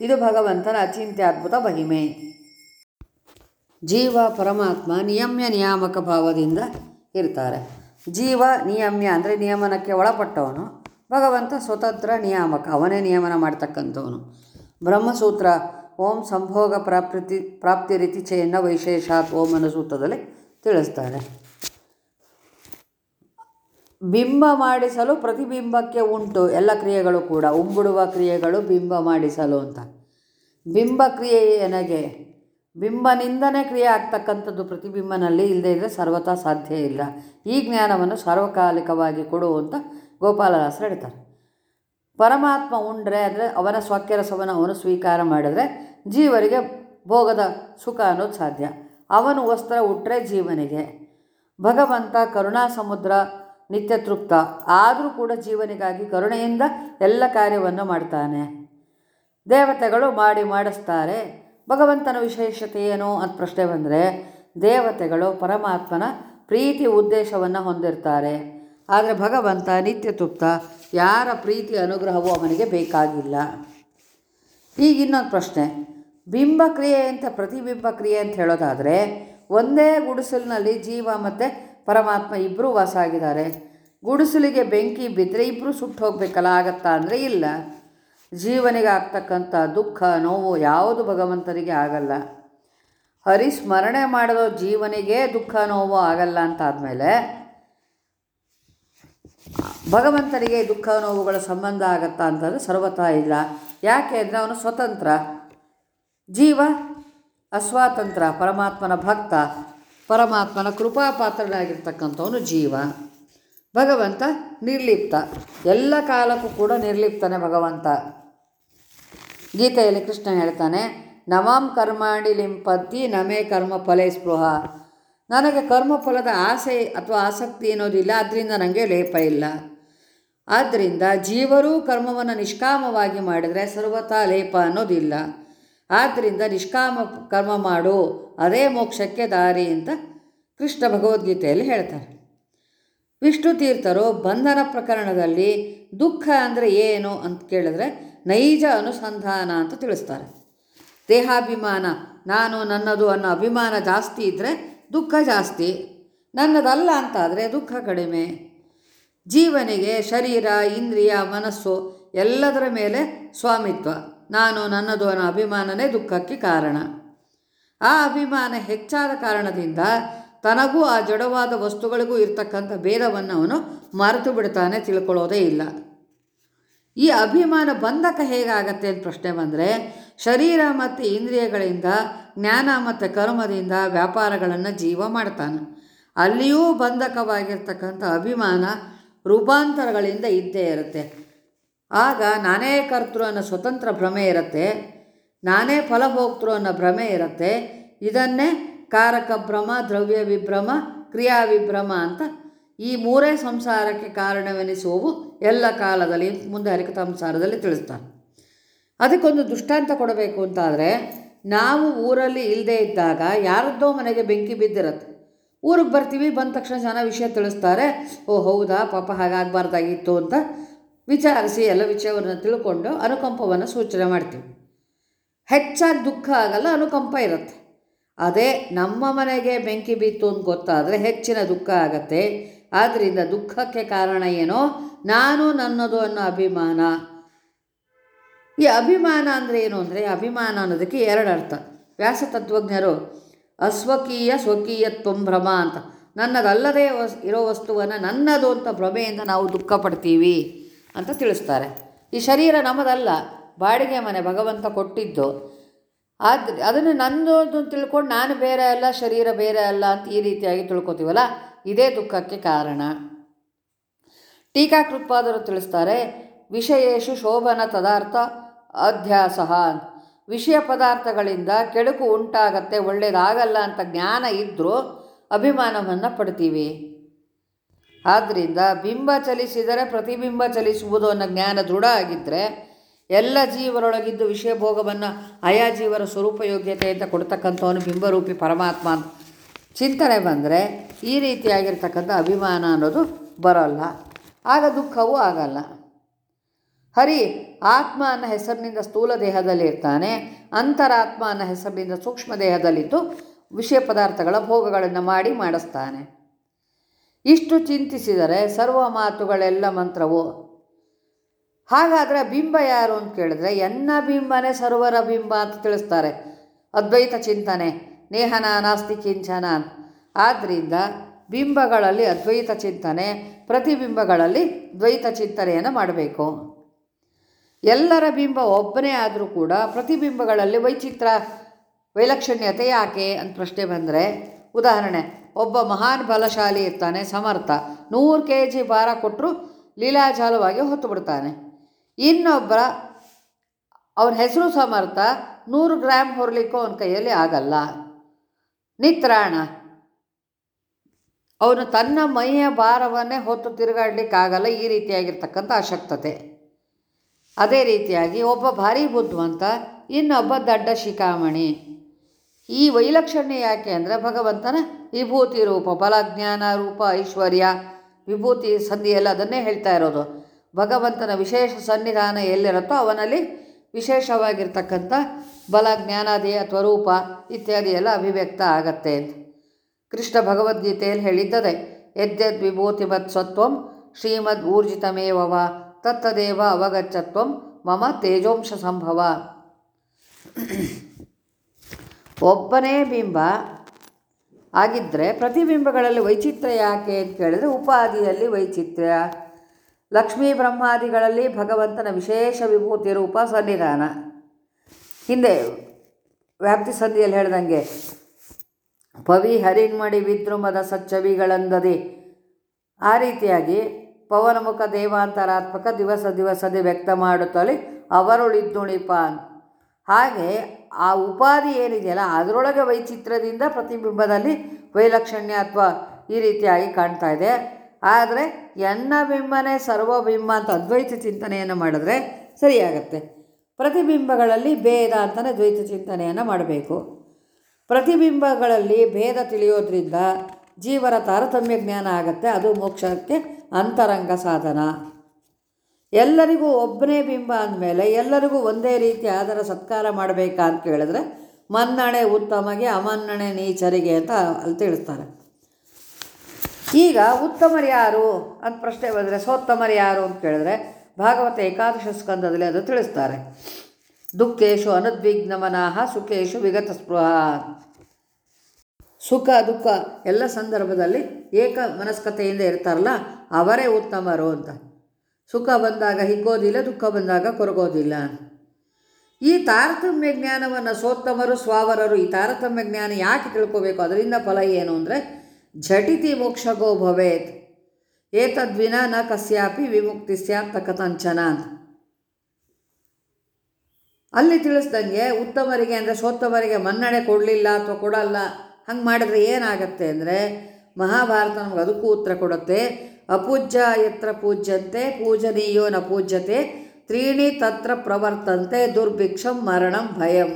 Speaker 1: ಇದು ಭಗವಂತನ ಅಚಿಂತ್ಯದ್ಭುತ ಮಹಿಮೆ. ಜೀವ, ಪರಮಾತ್ಮ ನಿಯಮ್ಯ, ನಿಯಾಮಕ ಭಾವದಿಂದ ಇರ್ತಾರೆ. ಜೀವ ನಿಯಮ್ಯ ಅಂದರೆ ನಿಯಮನಕ್ಕೆ ಒಳಪಟ್ಟವನು. ಭಗವಂತ ಸ್ವತಂತ್ರ, ನಿಯಾಮಕ. ಅವನೇ ನಿಯಮನ ಮಾಡ್ತಕ್ಕಂಥವನು. ಬ್ರಹ್ಮಸೂತ್ರ, ಓಂ ಸಂಭೋಗ ಪ್ರಾಪ್ತಿ ಪ್ರಾಪ್ತಿ ರೀತಿ ಚೇನ್ನ ವೈಶೇಷಾತ್ ಓಂ ಅನ್ನೋ ಸೂತ್ರದಲ್ಲಿ ತಿಳಿಸ್ತಾರೆ. ಬಿಂಬ ಮಾಡಿಸಲು ಪ್ರತಿಬಿಂಬಕ್ಕೆ ಉಂಟು, ಎಲ್ಲ ಕ್ರಿಯೆಗಳು ಕೂಡ. ಉಂಬುಡುವ ಕ್ರಿಯೆಗಳು ಬಿಂಬ ಮಾಡಿಸಲು ಅಂತ. ಬಿಂಬ ಕ್ರಿಯೆ ನನಗೆ ಬಿಂಬನಿಂದನೇ ಕ್ರಿಯೆ ಆಗ್ತಕ್ಕಂಥದ್ದು ಪ್ರತಿಬಿಂಬನಲ್ಲಿ ಇಲ್ಲದೇ ಇದ್ದರೆ ಸರ್ವತಾ ಸಾಧ್ಯ ಇಲ್ಲ. ಈ ಜ್ಞಾನವನ್ನು ಸಾರ್ವಕಾಲಿಕವಾಗಿ ಕೊಡು ಅಂತ ಗೋಪಾಲದಾಸರು ಹೇಳ್ತಾರೆ. ಪರಮಾತ್ಮ ಉಂಡ್ರೆ ಅಂದರೆ ಅವನ ಸ್ವಕ್ಯರಸವನ್ನು ಅವನು ಸ್ವೀಕಾರ ಮಾಡಿದ್ರೆ ಜೀವರಿಗೆ ಭೋಗದ ಸುಖ ಅನ್ನೋದು ಸಾಧ್ಯ. ಅವನು ವಸ್ತ್ರ ಉಟ್ಟರೆ ಜೀವನಿಗೆ. ಭಗವಂತ ಕರುಣಾ ಸಮುದ್ರ ನಿತ್ಯ ತೃಪ್ತ. ಆದರೂ ಕೂಡ ಜೀವನಿಗಾಗಿ ಕರುಣೆಯಿಂದ ಎಲ್ಲ ಕಾರ್ಯವನ್ನು ಮಾಡ್ತಾನೆ. ದೇವತೆಗಳು ಮಾಡಿ ಮಾಡಿಸ್ತಾರೆ. ಭಗವಂತನ ವಿಶೇಷತೆ ಏನು ಅಂತ ಪ್ರಶ್ನೆ ಬಂದರೆ ದೇವತೆಗಳು ಪರಮಾತ್ಮನ ಪ್ರೀತಿ ಉದ್ದೇಶವನ್ನು ಹೊಂದಿರ್ತಾರೆ. ಆದರೆ ಭಗವಂತ ನಿತ್ಯ ತೃಪ್ತ. ಯಾರ ಪ್ರೀತಿ ಅನುಗ್ರಹವೂ ಅವನಿಗೆ ಬೇಕಾಗಿಲ್ಲ. ಈಗ ಇನ್ನೊಂದು ಪ್ರಶ್ನೆ. ಬಿಂಬ ಕ್ರಿಯೆ ಅಂತ ಪ್ರತಿಬಿಂಬ ಕ್ರಿಯೆ ಅಂತ ಹೇಳೋದಾದರೆ ಒಂದೇ ಗುಡಿಸಲಿನಲ್ಲಿ ಜೀವ ಮತ್ತು ಪರಮಾತ್ಮ ಇಬ್ಬರೂ ವಾಸ ಆಗಿದ್ದಾರೆ. ಗುಡಿಸಲಿಗೆ ಬೆಂಕಿ ಬಿದ್ದರೆ ಇಬ್ಬರು ಸುಟ್ಟು ಹೋಗಬೇಕಲ್ಲ, ಆಗತ್ತಾ ಅಂದರೆ ಇಲ್ಲ. ಜೀವನಿಗೆ ಆಗ್ತಕ್ಕಂಥ ದುಃಖ, ನೋವು ಯಾವುದು ಭಗವಂತನಿಗೆ ಆಗಲ್ಲ. ಹರಿಸ್ಮರಣೆ ಮಾಡಿದೋ ಜೀವನಿಗೆ ದುಃಖ, ನೋವು ಆಗಲ್ಲ ಅಂತ ಆದಮೇಲೆ ಭಗವಂತನಿಗೆ ದುಃಖ ನೋವುಗಳ ಸಂಬಂಧ ಆಗತ್ತಾ ಅಂತಂದರೆ ಸರ್ವತಾ ಇಲ್ಲ. ಯಾಕೆ ಅಂದರೆ ಅವನು ಸ್ವತಂತ್ರ. ಜೀವ ಅಸ್ವಾತಂತ್ರ, ಪರಮಾತ್ಮನ ಭಕ್ತ, ಪರಮಾತ್ಮನ ಕೃಪಾಪಾತ್ರನಾಗಿರ್ತಕ್ಕಂಥವನು ಜೀವ. ಭಗವಂತ ನಿರ್ಲಿಪ್ತ. ಎಲ್ಲ ಕಾಲಕ್ಕೂ ಕೂಡ ನಿರ್ಲಿಪ್ತಾನೆ ಭಗವಂತ. ಗೀತೆಯಲ್ಲಿ ಕೃಷ್ಣ ಹೇಳ್ತಾನೆ, ನಮಾಂ ಕರ್ಮಾಣಿ ಲಿಂಪತ್ತಿ ನಮೇ ಕರ್ಮ ಫಲೇ ಸ್ಪೃಹ. ನನಗೆ ಕರ್ಮಫಲದ ಆಸೆ ಅಥವಾ ಆಸಕ್ತಿ ಅನ್ನೋದಿಲ್ಲ ಅದರಿಂದ ನನಗೆ ಲೇಪ ಇಲ್ಲ. ಆದ್ದರಿಂದ ಜೀವರೂ ಕರ್ಮವನ್ನು ನಿಷ್ಕಾಮವಾಗಿ ಮಾಡಿದರೆ ಸರ್ವತಾ ಲೇಪ ಅನ್ನೋದಿಲ್ಲ. ಆದ್ದರಿಂದ ನಿಷ್ಕಾಮ ಕರ್ಮ ಮಾಡು, ಅದೇ ಮೋಕ್ಷಕ್ಕೆ ದಾರಿ ಅಂತ ಕೃಷ್ಣ ಭಗವದ್ಗೀತೆಯಲ್ಲಿ ಹೇಳ್ತಾರೆ. ವಿಷ್ಣು ತೀರ್ಥರು ಬಂಧನ ಪ್ರಕರಣದಲ್ಲಿ ದುಃಖ ಅಂದರೆ ಏನು ಅಂತ ಕೇಳಿದ್ರೆ ನೈಜ ಅನುಸಂಧಾನ ಅಂತ ತಿಳಿಸ್ತಾರೆ. ದೇಹಾಭಿಮಾನ, ನಾನು ನನ್ನದು ಅನ್ನೋ ಅಭಿಮಾನ ಜಾಸ್ತಿ ಇದ್ದರೆ ದುಃಖ ಜಾಸ್ತಿ. ನನ್ನದಲ್ಲ ಅಂತಾದರೆ ದುಃಖ ಕಡಿಮೆ. ಜೀವನಿಗೆ ಶರೀರ, ಇಂದ್ರಿಯ, ಮನಸ್ಸು ಎಲ್ಲದರ ಮೇಲೆ ಸ್ವಾಮಿತ್ವ. ನಾನು ನನ್ನದು ಅನ್ನೋ ಅಭಿಮಾನನೇ ದುಃಖಕ್ಕೆ ಕಾರಣ. ಆ ಅಭಿಮಾನ ಹೆಚ್ಚಾದ ಕಾರಣದಿಂದ ತನಗೂ ಆ ಜಡವಾದ ವಸ್ತುಗಳಿಗೂ ಇರ್ತಕ್ಕಂಥ ಭೇದವನ್ನು ಅವನು ಮರೆತು ಬಿಡ್ತಾನೆ ತಿಳ್ಕೊಳ್ಳೋದೇ ಇಲ್ಲ. ಈ ಅಭಿಮಾನ ಬಂಧಕ ಹೇಗಾಗತ್ತೆ ಅಂತ ಪ್ರಶ್ನೆ ಬಂದರೆ, ಶರೀರ ಮತ್ತು ಇಂದ್ರಿಯಗಳಿಂದ ಜ್ಞಾನ ಮತ್ತು ಕರ್ಮದಿಂದ ವ್ಯಾಪಾರಗಳನ್ನು ಜೀವ ಮಾಡ್ತಾನೆ. ಅಲ್ಲಿಯೂ ಬಂಧಕವಾಗಿರ್ತಕ್ಕಂಥ ಅಭಿಮಾನ ರೂಪಾಂತರಗಳಿಂದ ಇದ್ದೇ ಇರುತ್ತೆ. ಆಗ ನಾನೇ ಕರ್ತೃ ಅನ್ನೋ ಸ್ವತಂತ್ರ ಭ್ರಮೆ ಇರುತ್ತೆ. ನಾನೇ ಫಲಭೋಕ್ತೃ ಅನ್ನೋ ಭ್ರಮೆ ಇರುತ್ತೆ. ಇದನ್ನೇ ಕಾರಕ ಭ್ರಮ, ದ್ರವ್ಯ ವಿಭ್ರಮ, ಕ್ರಿಯಾ ವಿಭ್ರಮ ಅಂತ ಈ ಮೂರೇ ಸಂಸಾರಕ್ಕೆ ಕಾರಣವೆನಿಸುವವು ಎಲ್ಲ ಕಾಲದಲ್ಲಿ ಮುಂದೆ ಹರಿಕತಾಂಸಾರದಲ್ಲಿ ತಿಳಿಸ್ತಾರೆ ಅದಕ್ಕೊಂದು ದೃಷ್ಟಾಂತ ಕೊಡಬೇಕು ಅಂತಾದರೆ ನಾವು ಊರಲ್ಲಿ ಇಲ್ಲದೆ ಇದ್ದಾಗ ಯಾರದ್ದೋ ಮನೆಗೆ ಬೆಂಕಿ ಬಿದ್ದಿರತ್ತೆ. ಊರಿಗೆ ಬರ್ತೀವಿ, ಬಂದ ತಕ್ಷಣ ಜನ ವಿಷಯ ತಿಳಿಸ್ತಾರೆ, ಓ ಹೌದಾ, ಪಾಪ ಹಾಗಾಗಬಾರ್ದಾಗಿತ್ತು ಅಂತ ವಿಚಾರಿಸಿ ಎಲ್ಲ ವಿಷಯವನ್ನು ತಿಳ್ಕೊಂಡು ಅನುಕಂಪವನ್ನು ಸೂಚನೆ ಮಾಡ್ತೀವಿ. ಹೆಚ್ಚಾಗಿ ದುಃಖ ಆಗಲ್ಲ, ಅನುಕಂಪ ಇರುತ್ತೆ. ಅದೇ ನಮ್ಮ ಮನೆಗೆ ಬೆಂಕಿ ಬಿತ್ತು ಅಂತ ಗೊತ್ತಾದರೆ ಹೆಚ್ಚಿನ ದುಃಖ ಆಗತ್ತೆ. ಆದ್ದರಿಂದ ದುಃಖಕ್ಕೆ ಕಾರಣ ಏನೋ, ನಾನು ನನ್ನದು ಅನ್ನೋ ಅಭಿಮಾನ ಈ ಅಭಿಮಾನ ಅಂದರೆ ಏನು ಅಂದರೆ ಅಭಿಮಾನ ಅನ್ನೋದಕ್ಕೆ ಎರಡು ಅರ್ಥ. ವ್ಯಾಸ ತತ್ವಜ್ಞರು, ಅಸ್ವಕೀಯ ಸ್ವಕೀಯತ್ವ ಭ್ರಮ ಅಂತ. ನನ್ನದಲ್ಲದೇ ವಸ್, ಇರೋ ವಸ್ತುವನ್ನು ನನ್ನದು ಅಂತ ಭ್ರಮೆಯಿಂದ ನಾವು ದುಃಖ ಪಡ್ತೀವಿ ಅಂತ ತಿಳಿಸ್ತಾರೆ. ಈ ಶರೀರ ನಮ್ಮದಲ್ಲ, ಬಾಡಿಗೆ ಮನೆ ಭಗವಂತ ಕೊಟ್ಟಿದ್ದು. ಆದ್ರೆ ಅದನ್ನು ನನ್ನದು ತಿಳ್ಕೊಂಡು ನಾನು ಬೇರೆ ಅಲ್ಲ, ಶರೀರ ಬೇರೆ ಅಲ್ಲ ಅಂತ ಈ ರೀತಿಯಾಗಿ ತಿಳ್ಕೊತೀವಲ್ಲ, ಇದೇ ದುಃಖಕ್ಕೆ ಕಾರಣ. ಟೀಕಾಕೃತ್ಪಾದರು ತಿಳಿಸ್ತಾರೆ, ವಿಷಯೇಶು ಶೋಭನ ತದಾರ್ಥ ಅಧ್ಯಾಸ ವಿಷಯ ಪದಾರ್ಥಗಳಿಂದ ಕೆಡುಕು ಉಂಟಾಗತ್ತೆ ಒಳ್ಳೆಯದಾಗಲ್ಲ ಅಂತ ಜ್ಞಾನ ಇದ್ದರೂ ಅಭಿಮಾನವನ್ನು ಪಡ್ತೀವಿ. ಆದ್ದರಿಂದ ಬಿಂಬ ಚಲಿಸಿದರೆ ಪ್ರತಿಬಿಂಬ ಚಲಿಸುವುದು ಅನ್ನೋ ಜ್ಞಾನ ದೃಢ ಆಗಿದ್ದರೆ ಎಲ್ಲ ಜೀವರೊಳಗಿದ್ದು ವಿಷಯ ಭೋಗವನ್ನು ಆಯಾ ಜೀವರ ಸ್ವರೂಪಯೋಗ್ಯತೆ ಅಂತ ಕೊಡ್ತಕ್ಕಂಥವನು ಬಿಂಬರೂಪಿ ಪರಮಾತ್ಮ ಅಂತ. ಚಿಂತನೆ ಬಂದರೆ ಈ ರೀತಿಯಾಗಿರ್ತಕ್ಕಂಥ ಅಭಿಮಾನ ಅನ್ನೋದು ಬರೋಲ್ಲ. ಆಗ ದುಃಖವೂ ಆಗಲ್ಲ. ಹರಿ ಆತ್ಮ ಅನ್ನೋ ಹೆಸರಿನಿಂದ ಸ್ಥೂಲ ದೇಹದಲ್ಲಿ ಇರ್ತಾನೆ ಅಂತರಾತ್ಮ ಅನ್ನೋ ಹೆಸರಿನಿಂದ ಸೂಕ್ಷ್ಮ ದೇಹದಲ್ಲಿದ್ದು ವಿಷಯ ಪದಾರ್ಥಗಳ ಭೋಗಗಳನ್ನು ಮಾಡಿ ಮಾಡಿಸ್ತಾನೆ. ಇಷ್ಟು ಚಿಂತಿಸಿದರೆ ಸರ್ವ ಮಾತುಗಳೆಲ್ಲ ಮಂತ್ರವು. ಹಾಗಾದರೆ ಬಿಂಬ ಯಾರು ಅಂತ ಕೇಳಿದ್ರೆ ಎನ್ನ ಬಿಂಬನೇ ಸರ್ವರ ಬಿಂಬ ಅಂತ ತಿಳಿಸ್ತಾರೆ. ಅದ್ವೈತ ಚಿಂತನೆ, ನೇಹನ ನಾಸ್ತಿ ಕಿಂಚನ ಆದ್ದರಿಂದ ಬಿಂಬಗಳಲ್ಲಿ ಅದ್ವೈತ ಚಿಂತನೆ, ಪ್ರತಿಬಿಂಬಗಳಲ್ಲಿ ದ್ವೈತ ಚಿಂತನೆಯನ್ನು ಮಾಡಬೇಕು. ಎಲ್ಲರ ಬಿಂಬ ಒಬ್ಬನೇ ಆದರೂ ಕೂಡ ಪ್ರತಿಬಿಂಬಗಳಲ್ಲಿ ವೈಚಿತ್ರ, ವೈಲಕ್ಷಣ್ಯತೆ ಯಾಕೆ ಅಂತ ಪ್ರಶ್ನೆ ಬಂದರೆ, ಉದಾಹರಣೆ, ಒಬ್ಬ ಮಹಾನ್ ಬಲಶಾಲಿ ಇರ್ತಾನೆ, ಸಮರ್ಥ. ನೂರು ಕೆ ಜಿ ಭಾರ ಕೊಟ್ಟರು ಲೀಲಾಜಾಲವಾಗಿ ಹೊತ್ತು ಬಿಡ್ತಾನೆ ಇನ್ನೊಬ್ಬರ ಅವ್ರ ಹೆಸರು ಸಮರ್ಥ, ನೂರು ಗ್ರಾಮ್ ಹೊರಲಿಕ್ಕೂ ಅವನ ಕೈಯಲ್ಲಿ ಆಗಲ್ಲ. ನಿತ್ರಾಣ. ಅವನು ತನ್ನ ಮೈಯ ಭಾರವನ್ನೇ ಹೊತ್ತು ತಿರುಗಾಡಲಿಕ್ಕಾಗಲ್ಲ, ಈ ರೀತಿಯಾಗಿರ್ತಕ್ಕಂಥ ಅಶಕ್ತತೆ. ಅದೇ ರೀತಿಯಾಗಿ ಒಬ್ಬ ಭಾರಿ ಬುದ್ಧಿವಂತ, ಇನ್ನೊಬ್ಬ ದಡ್ಡ ಶಿಖಾಮಣಿ. ಈ ವೈಲಕ್ಷಣ್ಯ ಯಾಕೆ ಅಂದರೆ ಭಗವಂತನ ವಿಭೂತಿ ರೂಪ ಬಲ ಜ್ಞಾನ ರೂಪ, ಐಶ್ವರ್ಯ. ವಿಭೂತಿ ಸಂಧಿಯೆಲ್ಲ ಅದನ್ನೇ ಹೇಳ್ತಾ ಇರೋದು. ಭಗವಂತನ ವಿಶೇಷ ಸನ್ನಿಧಾನ ಎಲ್ಲಿರುತ್ತೋ ಅವನಲ್ಲಿ ವಿಶೇಷವಾಗಿರ್ತಕ್ಕಂಥ ಬಲ ಜ್ಞಾನಾದಿ ಅಥವಾ ರೂಪ ಇತ್ಯಾದಿ ಎಲ್ಲ ಅಭಿವ್ಯಕ್ತ ಆಗತ್ತೆ ಅಂತ. ಕೃಷ್ಣ ಭಗವದ್ಗೀತೆಯಲ್ಲಿ ಹೇಳಿದ್ದದೆ, ಯದ್ಯದ್ ವಿಭೂತಿಮತ್ ಸತ್ವಂ ಶ್ರೀಮದ್ ಊರ್ಜಿತಮೇವವ ತತ್ತದೇವ ಅವಗಚ್ಚತ್ವಂ ಮಮ ತೇಜೋಂಶ ಸಂಭವ. ಒಬ್ಬನೇ ಬಿಂಬ ಆಗಿದ್ದರೆ ಪ್ರತಿಬಿಂಬಗಳಲ್ಲಿ ವೈಚಿತ್ರ್ಯ ಯಾಕೆ ಅಂತ ಕೇಳಿದರೆ ಉಪಾದಿಯಲ್ಲಿ ವೈಚಿತ್ರ್ಯ. ಲಕ್ಷ್ಮೀ ಬ್ರಹ್ಮಾದಿಗಳಲ್ಲಿ ಭಗವಂತನ ವಿಶೇಷ ವಿಭೂತಿ ರೂಪ ಸನ್ನಿಧಾನ. ಹಿಂದೆ ವ್ಯಾಪ್ತಿ ಸಂಧಿಯಲ್ಲಿ ಹೇಳ್ದಂಗೆ, ಪವಿ ಹರಿಣ್ಮಡಿ ವಿದ್ರುಮದ ಸಚ್ಚವಿಗಳಂದದಿ. ಆ ರೀತಿಯಾಗಿ ಪವನಮುಖ ದೇವಾಂತರಾತ್ಮಕ ದಿವಸ ದಿವಸದೇ ವ್ಯಕ್ತ ಮಾಡುತ್ತಲೇ ಅವರುಳಿದ್ದುಣಿಪಾನ್ ಹಾಗೆ ಆ ಉಪಾಧಿ ಏನಿದೆಯಲ್ಲ ಅದರೊಳಗೆ ವೈಚಿತ್ರ್ಯದಿಂದ ಪ್ರತಿಬಿಂಬದಲ್ಲಿ ವೈಲಕ್ಷಣ್ಯ ಅಥವಾ ಈ ರೀತಿಯಾಗಿ ಕಾಣ್ತಾ ಇದೆ. ಆದರೆ ಎನ್ನ ಬಿಂಬನೇ ಸರ್ವಬಿಂಬ ಅಂತ ಅದ್ವೈತ ಚಿಂತನೆಯನ್ನು ಮಾಡಿದ್ರೆ ಸರಿಯಾಗತ್ತೆ. ಪ್ರತಿಬಿಂಬಗಳಲ್ಲಿ ಭೇದ ಅಂತಲೇ ದ್ವೈತ ಚಿಂತನೆಯನ್ನು ಮಾಡಬೇಕು. ಪ್ರತಿಬಿಂಬಗಳಲ್ಲಿ ಭೇದ ತಿಳಿಯೋದ್ರಿಂದ ಜೀವನ ತಾರತಮ್ಯ ಜ್ಞಾನ ಆಗತ್ತೆ, ಅದು ಮೋಕ್ಷಕ್ಕೆ ಅಂತರಂಗ ಸಾಧನ. ಎಲ್ಲರಿಗೂ ಒಬ್ಬನೇ ಬಿಂಬ ಅಂದಮೇಲೆ ಎಲ್ಲರಿಗೂ ಒಂದೇ ರೀತಿ ಆದರ ಸತ್ಕಾರ ಮಾಡಬೇಕಾ ಅಂತ ಕೇಳಿದ್ರೆ, ಮನ್ನಣೆ ಉತ್ತಮಗೆ, ಅಮನ್ನಣೆ ನೀಚರಿಗೆ ಅಂತ ಅಲ್ಲಿ ತಿಳಿಸ್ತಾರೆ. ಈಗ ಉತ್ತಮರು ಯಾರು ಅಂತ ಪ್ರಶ್ನೆ ಬಂದರೆ ಸೋತ್ತಮರು ಯಾರು ಅಂತ ಕೇಳಿದ್ರೆ ಭಾಗವತ ಏಕಾದಶ ಸ್ಕಂದದಲ್ಲಿ ಅದು ತಿಳಿಸ್ತಾರೆ. ದುಃಖೇಶು ಅನದ್ವಿಗ್ನಮನಾಹ ಸುಖೇಶು ವಿಗತ ಸ್ಪೃಹ ಸುಖ, ದುಃಖ ಎಲ್ಲ ಸಂದರ್ಭದಲ್ಲಿ ಏಕ ಮನಸ್ಕತೆಯಿಂದ ಇರ್ತಾರಲ್ಲ, ಅವರೇ ಉತ್ತಮರು ಅಂತ. ಸುಖ ಬಂದಾಗ ಹಿಗ್ಗೋದಿಲ್ಲ, ದುಃಖ ಬಂದಾಗ ಕೊರಗೋದಿಲ್ಲ ಈ ತಾರತಮ್ಯ ಜ್ಞಾನವನ್ನು ಸೋತ್ತಮರು, ಸ್ವಾವರರು, ಈ ತಾರತಮ್ಯ ಜ್ಞಾನ ಯಾಕೆ ತಿಳ್ಕೋಬೇಕು? ಅದರಿಂದ ಫಲ ಏನು ಅಂದರೆ, ಝಟಿತಿ ಮೋಕ್ಷಗೋ ಭವೇತ್. ಏತದ್ವಿನ ನ ಕಸ್ಯಾಪಿ ವಿಮುಕ್ತಿ ಸ್ಯಾತ್ ಅಂತ. ಅಲ್ಲಿ ತಿಳಿಸ್ದಂಗೆ ಉತ್ತಮರಿಗೆ ಅಂದರೆ ಸೋತ್ತಮರಿಗೆ ಮನ್ನಣೆ ಕೊಡಲಿಲ್ಲ ಅಥವಾ ಕೊಡಲ್ಲ. ಹಂಗೆ ಮಾಡಿದ್ರೆ ಏನಾಗತ್ತೆ ಅಂದರೆ ಮಹಾಭಾರತ ನಮ್ಗೆ ಅದಕ್ಕೂ ಉತ್ತರ ಕೊಡುತ್ತೆ. ಅಪೂಜ್ಯ ಎತ್ರ ಪೂಜ್ಯಂತೆ, ಪೂಜನೀಯೋ ನ ಪೂಜ್ಯತೆ, ತ್ರೀಣಿ ತತ್ರ ಪ್ರವರ್ತಂತೆ, ದುರ್ಭಿಕ್ಷಂ ಮರಣಂ ಭಯಂ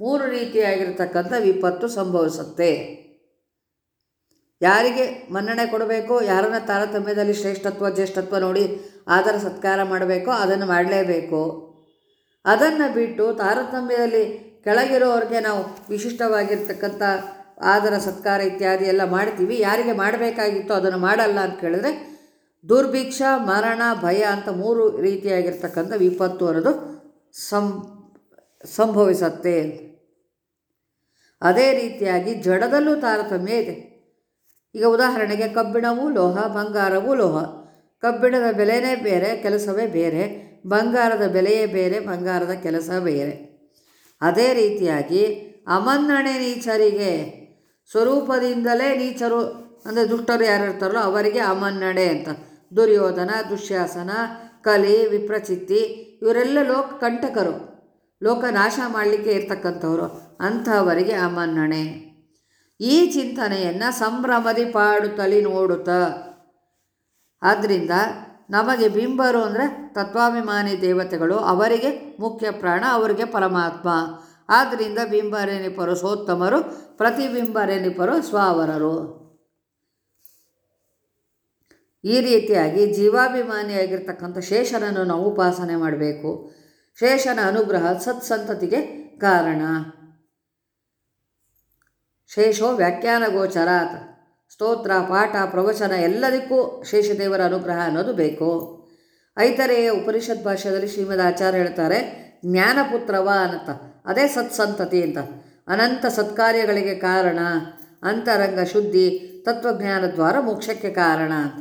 Speaker 1: ಮೂರು ರೀತಿಯಾಗಿರ್ತಕ್ಕಂಥ ವಿಪತ್ತು ಸಂಭವಿಸುತ್ತೆ. ಯಾರಿಗೆ ಮನ್ನಣೆ ಕೊಡಬೇಕು, ಯಾರನ್ನ ತಾರತಮ್ಯದಲ್ಲಿ ಶ್ರೇಷ್ಠತ್ವ, ಜ್ಯೇಷ್ಠತ್ವ ನೋಡಿ ಆದರ ಸತ್ಕಾರ ಮಾಡಬೇಕೋ, ಅದನ್ನು ಮಾಡಲೇಬೇಕು. ಅದನ್ನು ಬಿಟ್ಟು ತಾರತಮ್ಯದಲ್ಲಿ ಕೆಳಗಿರೋರಿಗೆ ನಾವು ವಿಶಿಷ್ಟವಾಗಿರ್ತಕ್ಕಂಥ ಆದರ ಸತ್ಕಾರ ಇತ್ಯಾದಿ ಎಲ್ಲ ಮಾಡ್ತೀವಿ. ಯಾರಿಗೆ ಮಾಡಬೇಕಾಗಿತ್ತು ಅದನ್ನು ಮಾಡಲ್ಲ ಅಂತ ಕೇಳಿದ್ರೆ ದುರ್ಭಿಕ್ಷ, ಮರಣ, ಭಯ ಅಂತ ಮೂರು ರೀತಿಯಾಗಿರ್ತಕ್ಕಂಥ ವಿಪತ್ತು ಅನ್ನೋದು ಸಂ ಸಂಭವಿಸತ್ತೆ ಅದೇ ರೀತಿಯಾಗಿ ಜಡದಲ್ಲೂ ತಾರತಮ್ಯ ಇದೆ. ಈಗ ಉದಾಹರಣೆಗೆ ಕಬ್ಬಿಣವೂ ಲೋಹ, ಬಂಗಾರವೂ ಲೋಹ. ಕಬ್ಬಿಣದ ಬೆಲೆಯೇ ಬೇರೆ, ಕೆಲಸವೇ ಬೇರೆ. ಬಂಗಾರದ ಬೆಲೆಯೇ ಬೇರೆ, ಬಂಗಾರದ ಕೆಲಸ ಬೇರೆ. ಅದೇ ರೀತಿಯಾಗಿ ಅಮನ್ನಣೆ ನೀಚರಿಗೆ ಸ್ವರೂಪದಿಂದಲೇ ನೀಚರು, ಅಂದರೆ ದುಷ್ಟರು ಯಾರು ಇರ್ತಾರೋ ಅವರಿಗೆ ಅಮನ್ನಡೆ ಅಂತ. ದುರ್ಯೋಧನ, ದುಶ್ಯಾಸನ, ಕಲಿ, ವಿಪ್ರಚಿತ್ತಿ, ಇವರೆಲ್ಲ ಲೋಕ, ಕಂಟಕರು. ಲೋಕ ನಾಶ ಮಾಡಲಿಕ್ಕೆ ಇರ್ತಕ್ಕಂಥವ್ರು. ಅಂಥವರಿಗೆ ಅಮನ್ನಣೆ. ಈ ಚಿಂತನೆಯನ್ನು ಸಂಭ್ರಮದಿ ಪಾಡುತ್ತಲಿ ನೋಡುತ್ತಾ. ಆದ್ದರಿಂದ ನಮಗೆ ಬಿಂಬರು ಅಂದರೆ ತತ್ವಾಭಿಮಾನಿ ದೇವತೆಗಳು, ಅವರಿಗೆ ಮುಖ್ಯ ಪ್ರಾಣ, ಅವರಿಗೆ ಪರಮಾತ್ಮ. ಆದ್ದರಿಂದ ಬಿಂಬರೆನಿಪರು ಸೋತ್ತಮರು ಪ್ರತಿಬಿಂಬರೆನಿಪರು ಸ್ವಾವರರು ಈ ರೀತಿಯಾಗಿ ಜೀವಾಭಿಮಾನಿಯಾಗಿರ್ತಕ್ಕಂಥ ಶೇಷನನ್ನು ನಾವು ಉಪಾಸನೆ ಮಾಡಬೇಕು. ಶೇಷನ ಅನುಗ್ರಹ ಸತ್ಸಂತತಿಗೆ ಕಾರಣ. ಶೇಷೋ ವ್ಯಾಖ್ಯಾನ ಗೋಚರಾತ್. ಸ್ತೋತ್ರ, ಪಾಠ, ಪ್ರವಚನ ಎಲ್ಲದಕ್ಕೂ ಶೇಷದೇವರ ಅನುಗ್ರಹ ಅನ್ನೋದು ಬೇಕು. ಐತರೆಯ ಉಪನಿಷತ್ ಭಾಷೆಯಲ್ಲಿ ಶ್ರೀಮದ್ ಆಚಾರ್ಯ ಹೇಳ್ತಾರೆ ಜ್ಞಾನಪುತ್ರವ ಅಂತ ಅದೇ ಸತ್ಸಂತತಿ ಅಂತ. ಅನಂತ ಸತ್ಕಾರ್ಯಗಳಿಗೆ ಕಾರಣ. ಅಂತರಂಗ ಶುದ್ಧಿ, ತತ್ವಜ್ಞಾನ ದ್ವಾರ ಮೋಕ್ಷಕ್ಕೆ ಕಾರಣ ಅಂತ.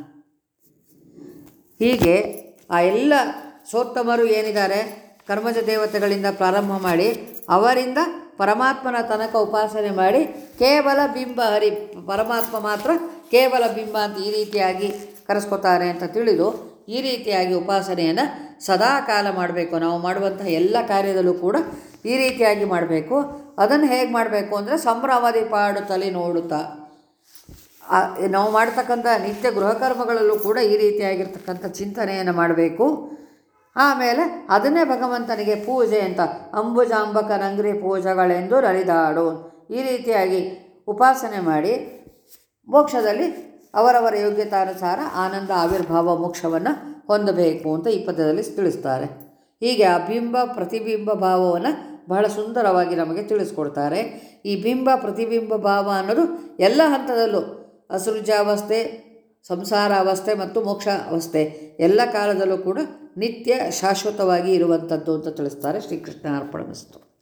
Speaker 1: ಹೀಗೆ ಆ ಎಲ್ಲ ಸೋತ್ತಮರು ಏನಿದ್ದಾರೆ? ಕರ್ಮಜ ದೇವತೆಗಳಿಂದ ಪ್ರಾರಂಭ ಮಾಡಿ, ಅವರಿಂದ ಪರಮಾತ್ಮನ ತನಕ ಉಪಾಸನೆ ಮಾಡಿ, ಕೇವಲ ಬಿಂಬ ಹರಿ, ಪರಮಾತ್ಮ ಮಾತ್ರ ಕೇವಲ ಬಿಂಬ ಅಂತ ಈ ರೀತಿಯಾಗಿ ಕರೆಸ್ಕೊತಾರೆ ಅಂತ ತಿಳಿದು, ಈ ರೀತಿಯಾಗಿ ಉಪಾಸನೆಯನ್ನು ಸದಾ ಕಾಲ ಮಾಡಬೇಕು. ನಾವು ಮಾಡುವಂತಹ ಎಲ್ಲ ಕಾರ್ಯದಲ್ಲೂ ಕೂಡ ಈ ರೀತಿಯಾಗಿ ಮಾಡಬೇಕು. ಅದನ್ನು ಹೇಗೆ ಮಾಡಬೇಕು ಅಂದರೆ ಸಂಭ್ರಮದಿ ಪಾಡುತ್ತಲೇ ನೋಡುತ್ತಾ. ನಾವು ಮಾಡ್ತಕ್ಕಂಥ ನಿತ್ಯ ಗೃಹಕರ್ಮಗಳಲ್ಲೂ ಕೂಡ ಈ ರೀತಿಯಾಗಿರ್ತಕ್ಕಂಥ ಚಿಂತನೆಯನ್ನು ಮಾಡಬೇಕು. ಆಮೇಲೆ ಅದನ್ನೇ ಭಗವಂತನಿಗೆ ಪೂಜೆ ಅಂತ ಅಂಬುಜಾಂಬಕ ನಂಗ್ರಿ ಪೂಜೆಗಳೆಂದು ನಲಿದಾಡು ಈ ರೀತಿಯಾಗಿ ಉಪಾಸನೆ ಮಾಡಿ ಮೋಕ್ಷದಲ್ಲಿ ಅವರವರ ಯೋಗ್ಯತಾನುಸಾರ ಆನಂದ ಆವಿರ್ಭಾವ ಮೋಕ್ಷವನ್ನು ಹೊಂದಬೇಕು ಅಂತ ಈ ಪದ್ಯದಲ್ಲಿ ತಿಳಿಸ್ತಾರೆ. ಹೀಗೆ ಆ ಬಿಂಬ ಪ್ರತಿಬಿಂಬ ಭಾವವನ್ನು ಬಹಳ ಸುಂದರವಾಗಿ ನಮಗೆ ತಿಳಿಸ್ಕೊಡ್ತಾರೆ. ಈ ಬಿಂಬ, ಪ್ರತಿಬಿಂಬ ಭಾವ ಅನ್ನೋದು ಎಲ್ಲ ಹಂತದಲ್ಲೂ ಅಸೃಜಾವಸ್ಥೆ ಸಂಸಾರ ಅವಸ್ಥೆ ಮತ್ತು ಮೋಕ್ಷ ಅವಸ್ಥೆ ಎಲ್ಲ ಕಾಲದಲ್ಲೂ ಕೂಡ ನಿತ್ಯ ಶಾಶ್ವತವಾಗಿ ಇರುವಂಥದ್ದು ಅಂತ ತಿಳಿಸ್ತಾರೆ ಶ್ರೀಕೃಷ್ಣ ಅರ್ಪಣಮಸ್ತು